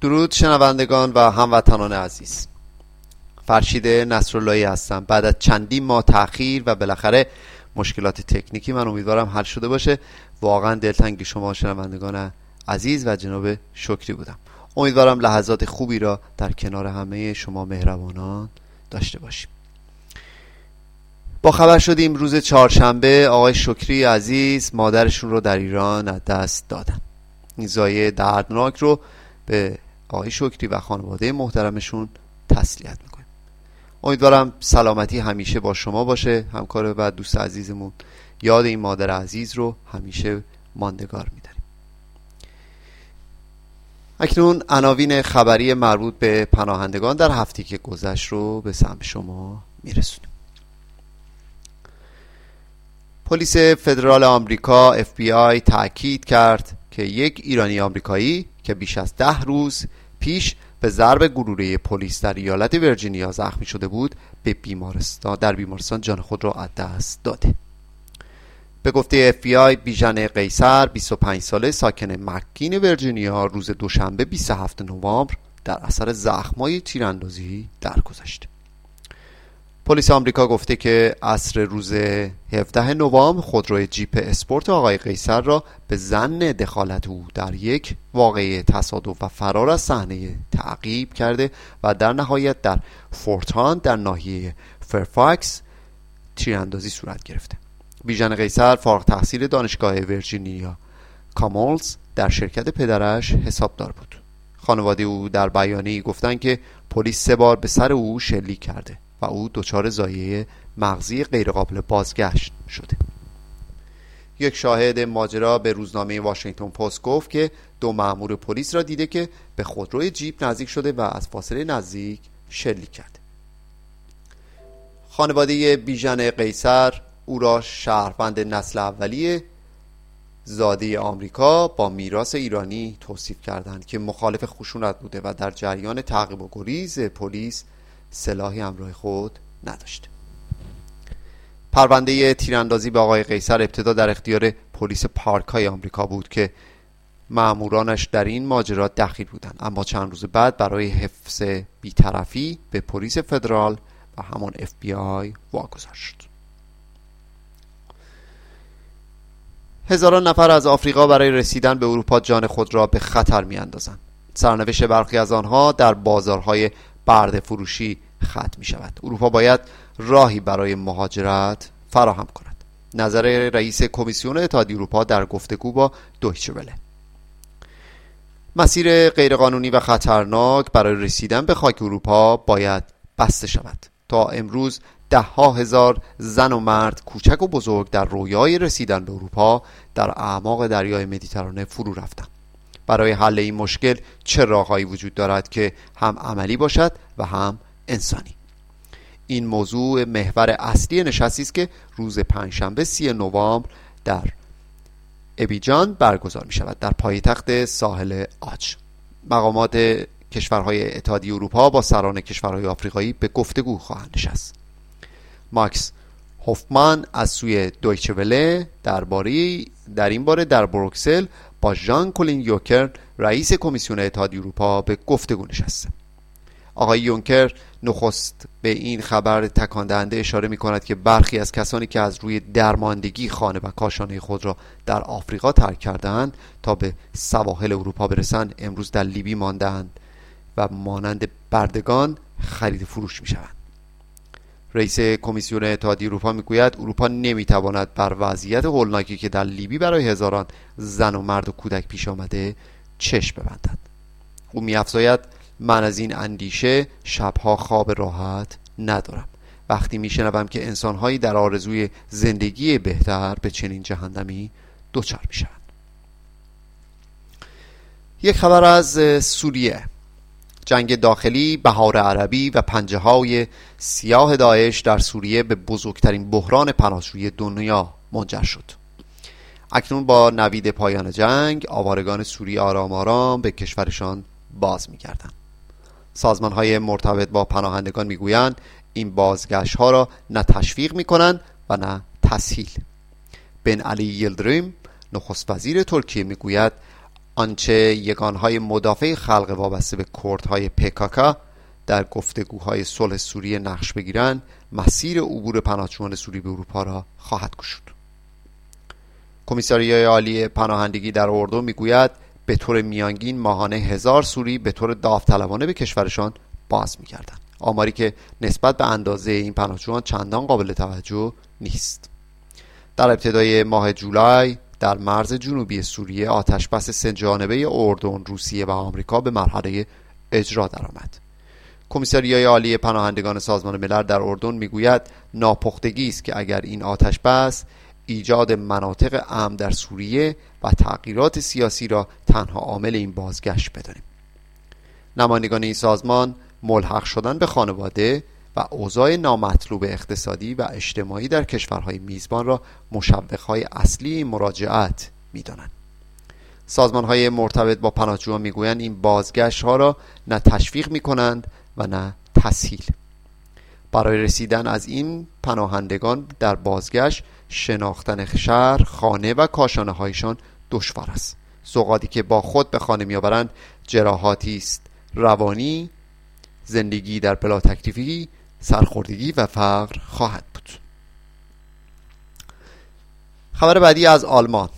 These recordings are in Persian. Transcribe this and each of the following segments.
درود شنوندگان و هموطنان عزیز. فرشید نصراللهی هستم. بعد از چندین ماه تاخیر و بالاخره مشکلات تکنیکی من امیدوارم حل شده باشه. واقعا دلتنگ شما شنوندگان عزیز و جناب شکری بودم. امیدوارم لحظات خوبی را در کنار همه شما مهربانان داشته باشیم. با خبر شدیم روز چهارشنبه آقای شکری عزیز مادرشون رو در ایران از دست دادن. این زایه دردناک رو به آقای شکری و خانواده محترمشون تسلیت می‌کنیم. امیدوارم سلامتی همیشه با شما باشه همکار و دوست عزیزمون. یاد این مادر عزیز رو همیشه ماندگار میداریم. اکنون عناوین خبری مربوط به پناهندگان در هفته که گذشت رو به سمت شما میرسونیم. پلیس فدرال آمریکا FBI تاکید کرد که یک ایرانی آمریکایی که بیش از ده روز پیش به ضرب گروره پلیس در ایالت ورجینیا زخمی شده بود به بیمارستان در بیمارستان جان خود را از دست داده. به گفته FBI بیژن قیصر 25 ساله ساکن مکین ورجینیا روز دوشنبه 27 نوامبر در اثر زخمای تیراندازی درگذشت. پلیس آمریکا گفته که عصر روز 17 نوامبر خودروی جیپ اسپورت آقای قیصر را به ظن دخالت او در یک واقعه تصادف و فرار از صحنه تعقیب کرده و در نهایت در فورت هانت در ناحیه فیرفکس تیراندازی صورت گرفته. بیژن قیصر فارغ تحصیل دانشگاه ورجینیا کامنولث در شرکت پدرش حسابدار بود. خانواده او در بیانیه گفتند که پلیس سه بار به سر او شلیک کرده. و او دچار زایه مغزی غیرقابل بازگشت شده. یک شاهد ماجرا به روزنامه واشنگتن پست گفت که دو مأمور پلیس را دیده که به خودروی جیپ نزدیک شده و از فاصله نزدیک شلیک کرده. خانواده بیژن قیصر او را شهروند نسل اولیه زاده آمریکا با میراث ایرانی توصیف کردند که مخالف خشونت بوده و در جریان تعقیب و گریز پلیس سلاحی همراه خود نداشت. پرونده تیراندازی به آقای قیصر ابتدا در اختیار پلیس پارک های آمریکا بود که معمورانش در این ماجرا دخیل بودند. اما چند روز بعد برای حفظ بیطرفی به پلیس فدرال و همان اف بی آی واگذار شد. هزاران نفر از آفریقا برای رسیدن به اروپا جان خود را به خطر می اندازند. سرنوشت برخی از آنها در بازارهای برد فروشی ختم می شود اروپا باید راهی برای مهاجرت فراهم کند. نظر رئیس کمیسیون اتحادیه اروپا در گفتگو با دویچه وله مسیر غیرقانونی و خطرناک برای رسیدن به خاک اروپا باید بسته شود. تا امروز ده ها هزار زن و مرد کوچک و بزرگ در رویای رسیدن به اروپا در اعماق دریای مدیترانه فرو رفتند. برای حل این مشکل چه راههایی وجود دارد که هم عملی باشد و هم انسانی. این موضوع محور اصلی نشستی است که روز پنجشنبه سی نوامبر در ابیجان برگزار می شود در پایتخت ساحل آج. مقامات کشورهای اتحادیه اروپا با سران کشورهای آفریقایی به گفتگو خواهند نشست. ماکس هوفمان از سوی دویچه وله درباره در این باره در بروکسل با ژان کلین یوکر رئیس کمیسیون اتحادیه اروپا به گفتگو نشسته. آقای یونکر نخست به این خبر تکان دهنده اشاره می کند که برخی از کسانی که از روی درماندگی خانه و کاشانه خود را در آفریقا ترک کردند تا به سواحل اروپا برسند امروز در لیبی ماندند و مانند بردگان خرید فروش می شوند رئیس کمیسیون اتحادیه اروپا می‌گوید اروپا نمی‌تواند بر وضعیت هولناکی که در لیبی برای هزاران زن و مرد و کودک پیش آمده چشم ببندد. او میافزاید من از این اندیشه شبها خواب راحت ندارم. وقتی میشنوم که انسانهایی در آرزوی زندگی بهتر به چنین جهنمی دچار می‌شوند. یک خبر از سوریه. جنگ داخلی بهار عربی و پنجه های سیاه داعش در سوریه به بزرگترین بحران پناهجویی دنیا منجر شد. اکنون با نوید پایان جنگ آوارگان سوریه آرام آرام به کشورشان باز میگردند. سازمان های مرتبط با پناهندگان می‌گویند این بازگشت ها را نه تشویق می‌کنند و نه تسهیل. بن علی یلدریم نخست وزیر ترکیه می‌گوید آنچه یگانهای مدافع خلق وابسته به کردهای پکاکا در گفتگوهای صلح سوریه نقش بگیرند مسیر عبور پناهجویان سوری به اروپا را خواهد گشود. کمیساریای عالی پناهندگی در اردن می‌گوید به طور میانگین ماهانه هزار سوری به طور داوطلبانه به کشورشان باز میگردند. آماری که نسبت به اندازه این پناهجویان چندان قابل توجه نیست. در ابتدای ماه جولای در مرز جنوبی سوریه آتش بس سه جانبه اردن، روسیه و آمریکا به مرحله اجرا درآمد. کمیساریای عالی پناهندگان سازمان ملل در اردن می‌گوید ناپختگی است که اگر این آتش بس ایجاد مناطق امن در سوریه و تغییرات سیاسی را تنها عامل این بازگشت بدانیم نمایندگان این سازمان ملحق شدن به خانواده و اوضاع نامطلوب اقتصادی و اجتماعی در کشورهای میزبان را مشوقهای اصلی این مراجعت می‌دانند. سازمان های مرتبط با پناهجویان می‌گویند این بازگشت ها را نه تشویق می کنند و نه تسهیل. برای رسیدن از این پناهندگان در بازگشت شناختن شهر خانه و کاشانه هایشان دشوار است. سوقاتی که با خود به خانه میآورند جراحاتی است. روانی زندگی در بلا تکلیفی سرخوردگی و فقر خواهد بود. خبر بعدی از آلمان.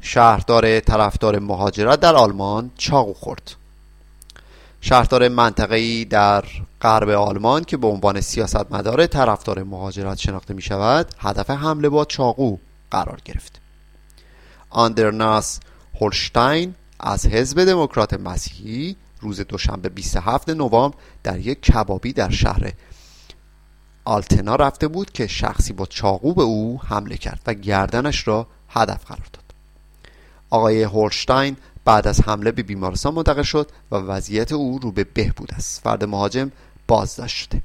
شهردار طرفدار مهاجرت در آلمان چاقو خورد. شهردار منطقه‌ای در غرب آلمان که به عنوان سیاستمدار طرفدار مهاجرت شناخته می شود هدف حمله با چاقو قرار گرفت. آندرناس هولشتاین از حزب دموکرات مسیحی روز دوشنبه 27 نوامبر در یک کبابی در شهر آلتنا رفته بود که شخصی با چاقو به او حمله کرد و گردنش را هدف قرار داد. آقای هولشتاین بعد از حمله به بیمارستان منتقل شد و وضعیت او رو به بهبود است. فرد مهاجم بازداشت شده.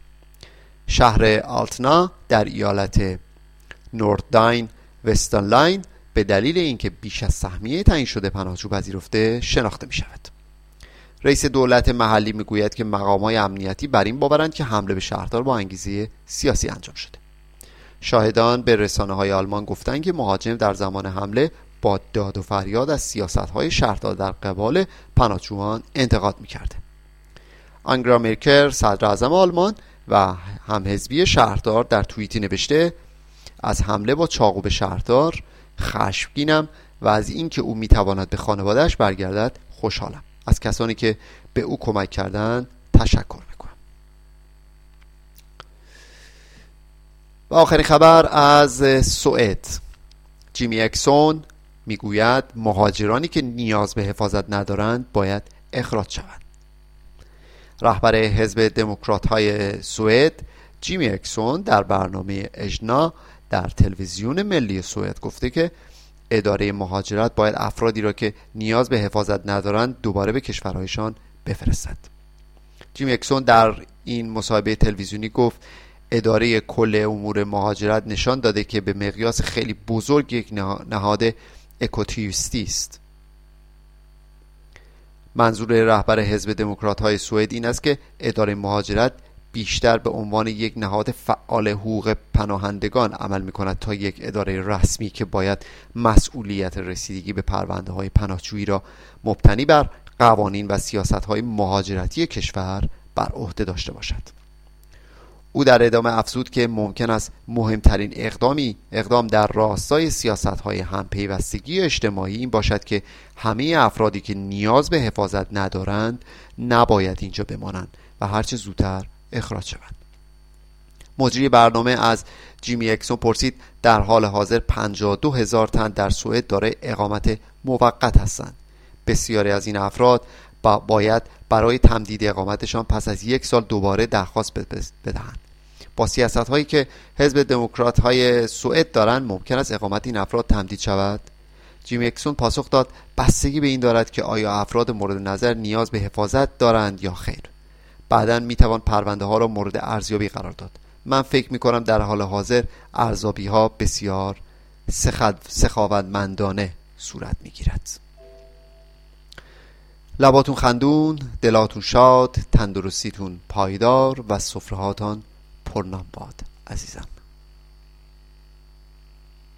شهر آلتنا در ایالت نورداین وستنلاین به دلیل اینکه بیش از سهمیه تعیین شده پناهجو پذیرفته شناخته می شود رئیس دولت محلی می‌گوید که های امنیتی بر این باورند که حمله به شهردار با انگیزه سیاسی انجام شده. شاهدان به رسانه های آلمان گفتند که مهاجم در زمان حمله با داد و فریاد از سیاست های شهردار در قبال پناهجویان انتقاد می‌کرده. آنگرا مرکر صدر اعظم آلمان و همحزبی شهردار در توییتی نوشته از حمله با چاقو به شهردار خشمگینم و از اینکه او می‌تواند به خانوادهش برگردد خوشحالم. از کسانی که به او کمک کردند تشکر می‌کنم. و آخرین خبر از سوئد. جیمی اکسون می‌گوید مهاجرانی که نیاز به حفاظت ندارند باید اخراج شوند. رهبر حزب دموکرات های سوئد جیمی اکسون در برنامه اجنا در تلویزیون ملی سوئد گفته که اداره مهاجرت باید افرادی را که نیاز به حفاظت ندارند دوباره به کشورهایشان بفرستد. جیم اکسون در این مصاحبه تلویزیونی گفت اداره کل امور مهاجرت نشان داده که به مقیاس خیلی بزرگ یک نهاد اکوتیوستی است. منظور رهبر حزب دموکرات های سوئد این است که اداره مهاجرت بیشتر به عنوان یک نهاد فعال حقوق پناهندگان عمل می کند تا یک اداره رسمی که باید مسئولیت رسیدگی به پرونده های پناهجویی را مبتنی بر قوانین و سیاست های مهاجرتی کشور بر عهده داشته باشد. او در ادامه افزود که ممکن است مهمترین اقدامی اقدام در راستای سیاست های همپیوستگی اجتماعی این باشد که همه افرادی که نیاز به حفاظت ندارند نباید اینجا بمانند و هرچه زودتر اخراج شوند مجری برنامه از جیمی اکسون پرسید در حال حاضر 52 هزار تن در سوئد داره اقامت موقت هستند. بسیاری از این افراد با باید برای تمدید اقامتشان پس از یک سال دوباره درخواست بدهند. با سیاست هایی که حزب دموکرات های سوئد دارند ممکن است اقامت این افراد تمدید شود؟ جیمی اکسون پاسخ داد بستگی به این دارد که آیا افراد مورد نظر نیاز به حفاظت دارند یا خیر. بعدا می‌توان پرونده ها را مورد ارزیابی قرار داد. من فکر می کنم در حال حاضر ارزیابی ها بسیار سخاوتمندانه صورت می گیرد لباتون خندون دلاتون شاد تندرستیتون پایدار و سفرهاتان پرنام باد عزیزم.